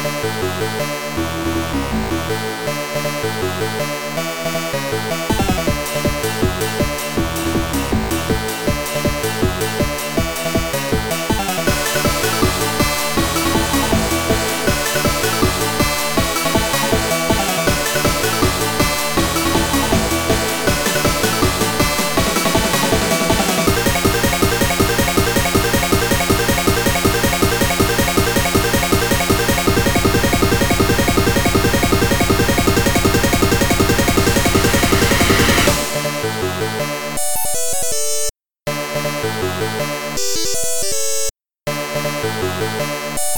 Thank Música